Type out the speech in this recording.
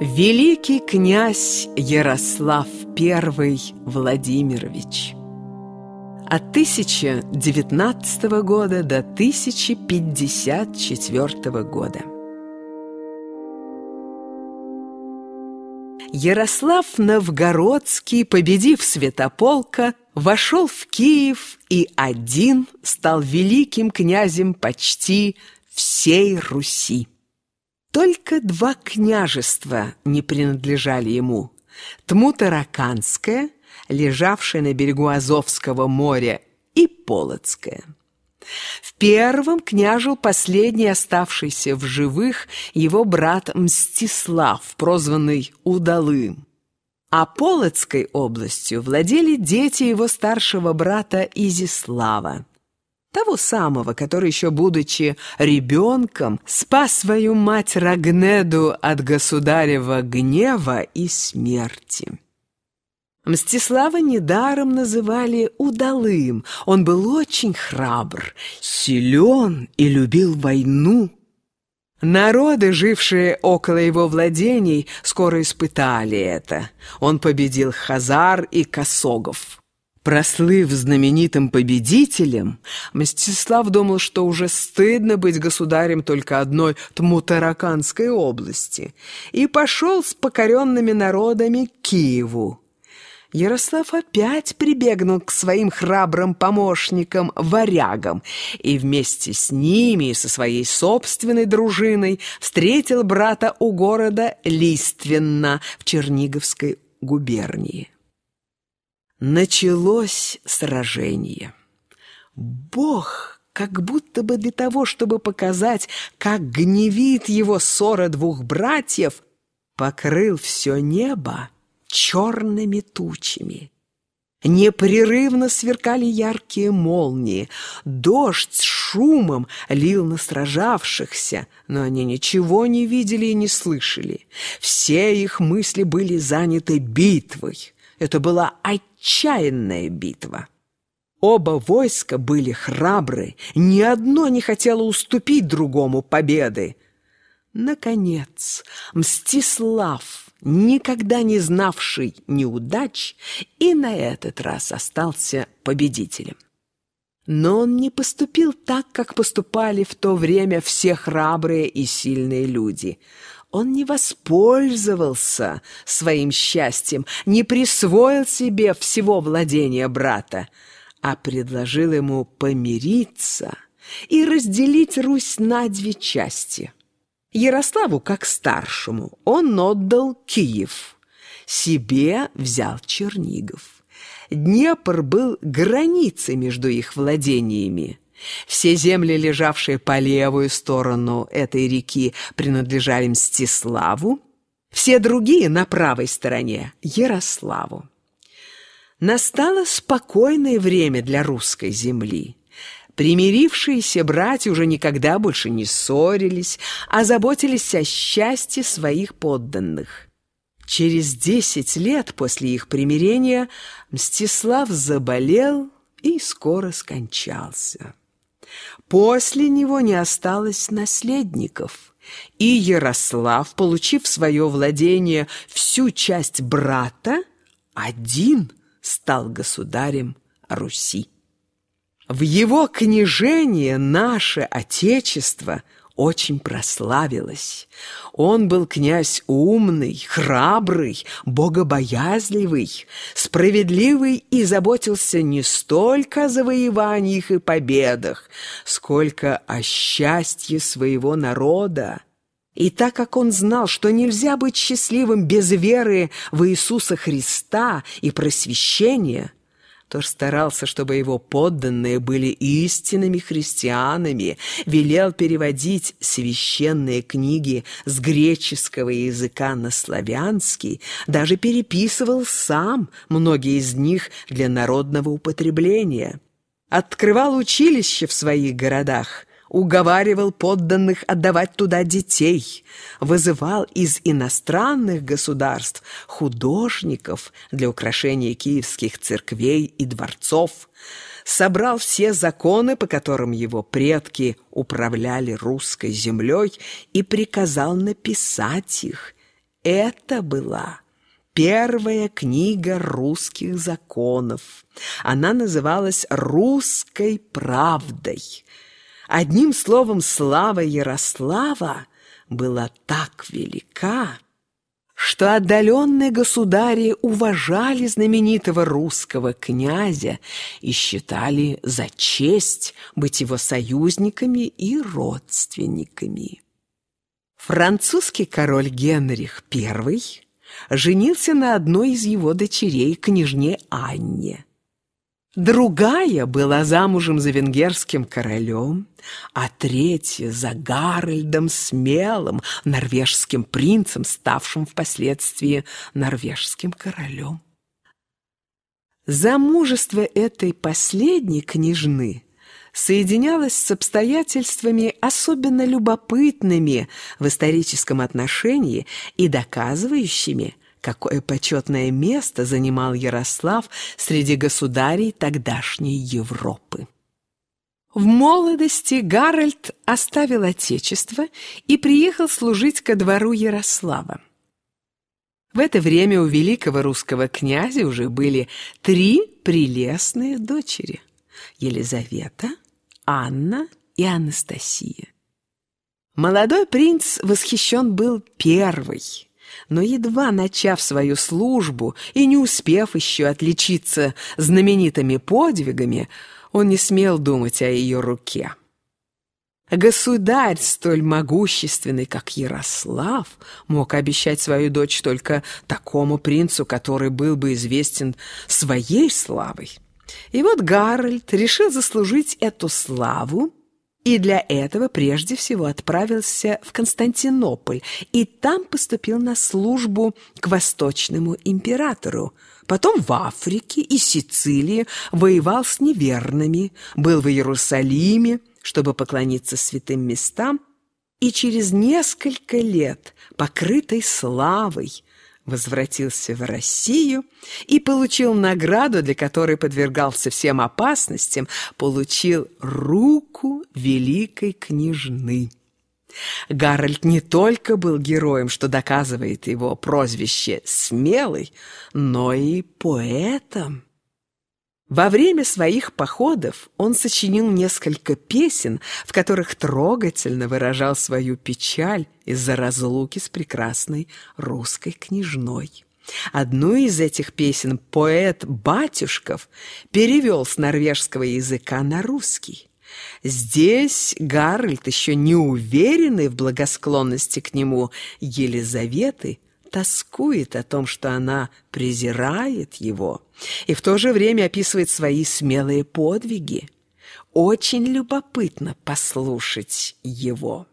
Великий князь Ярослав I Владимирович от 1019 года до 1054 года. Ярослав Новгородский, победив Святополка, вошел в Киев и один стал великим князем почти всей Руси. Только два княжества не принадлежали ему – Тмутараканское, лежавшее на берегу Азовского моря, и Полоцкое. В первом княжил последний оставшийся в живых его брат Мстислав, прозванный Удалым. А Полоцкой областью владели дети его старшего брата Изислава того самого, который еще будучи ребенком спас свою мать Рагнеду от государева гнева и смерти. Мстислава недаром называли удалым. Он был очень храбр, силен и любил войну. Народы, жившие около его владений, скоро испытали это. Он победил хазар и косогов. Прослыв знаменитым победителем, Мстислав думал, что уже стыдно быть государем только одной Тмутараканской области, и пошел с покоренными народами к Киеву. Ярослав опять прибегнул к своим храбрым помощникам, варягам, и вместе с ними и со своей собственной дружиной встретил брата у города Лиственна в Черниговской губернии. Началось сражение. Бог, как будто бы для того, чтобы показать, как гневит его ссора двух братьев, покрыл все небо черными тучами. Непрерывно сверкали яркие молнии, дождь с шумом лил на сражавшихся, но они ничего не видели и не слышали. Все их мысли были заняты битвой. Это была отчаянная битва. Оба войска были храбры, ни одно не хотело уступить другому победы. Наконец, Мстислав, никогда не знавший неудач, и на этот раз остался победителем. Но он не поступил так, как поступали в то время все храбрые и сильные люди – он не воспользовался своим счастьем, не присвоил себе всего владения брата, а предложил ему помириться и разделить Русь на две части. Ярославу, как старшему, он отдал Киев, себе взял Чернигов. Днепр был границей между их владениями. Все земли, лежавшие по левую сторону этой реки, принадлежали Мстиславу, все другие на правой стороне – Ярославу. Настало спокойное время для русской земли. Примирившиеся братья уже никогда больше не ссорились, а заботились о счастье своих подданных. Через десять лет после их примирения Мстислав заболел и скоро скончался. После него не осталось наследников, и Ярослав, получив свое владение всю часть брата, один стал государем Руси. В его княжение наше Отечество – очень прославилась. Он был князь умный, храбрый, богобоязливый, справедливый и заботился не столько о завоеваниях и победах, сколько о счастье своего народа. И так как он знал, что нельзя быть счастливым без веры в Иисуса Христа и просвещения – Тож старался, чтобы его подданные были истинными христианами, велел переводить священные книги с греческого языка на славянский, даже переписывал сам многие из них для народного употребления. Открывал училища в своих городах, уговаривал подданных отдавать туда детей, вызывал из иностранных государств художников для украшения киевских церквей и дворцов, собрал все законы, по которым его предки управляли русской землей, и приказал написать их. это была первая книга русских законов. Она называлась «Русской правдой». Одним словом, слава Ярослава была так велика, что отдаленные государи уважали знаменитого русского князя и считали за честь быть его союзниками и родственниками. Французский король Генрих I женился на одной из его дочерей, княжне Анне. Другая была замужем за венгерским королем, а третья за Гарольдом Смелым, норвежским принцем, ставшим впоследствии норвежским королем. Замужество этой последней княжны соединялось с обстоятельствами особенно любопытными в историческом отношении и доказывающими – какое почетное место занимал Ярослав среди государей тогдашней Европы. В молодости Гарольд оставил отечество и приехал служить ко двору Ярослава. В это время у великого русского князя уже были три прелестные дочери – Елизавета, Анна и Анастасия. Молодой принц восхищен был первой – но едва начав свою службу и не успев еще отличиться знаменитыми подвигами, он не смел думать о ее руке. Государь, столь могущественный, как Ярослав, мог обещать свою дочь только такому принцу, который был бы известен своей славой. И вот Гарольд решил заслужить эту славу и для этого прежде всего отправился в Константинополь и там поступил на службу к восточному императору. Потом в Африке и Сицилии воевал с неверными, был в Иерусалиме, чтобы поклониться святым местам, и через несколько лет, покрытой славой, возвратился в Россию и получил награду, для которой подвергался всем опасностям, получил руку великой княжны. Гарольд не только был героем, что доказывает его прозвище «смелый», но и поэтом. Во время своих походов он сочинил несколько песен, в которых трогательно выражал свою печаль из-за разлуки с прекрасной русской княжной. Одну из этих песен поэт Батюшков перевел с норвежского языка на русский. Здесь Гарольд, еще не уверенный в благосклонности к нему Елизаветы, тоскует о том, что она презирает его, и в то же время описывает свои смелые подвиги. Очень любопытно послушать его.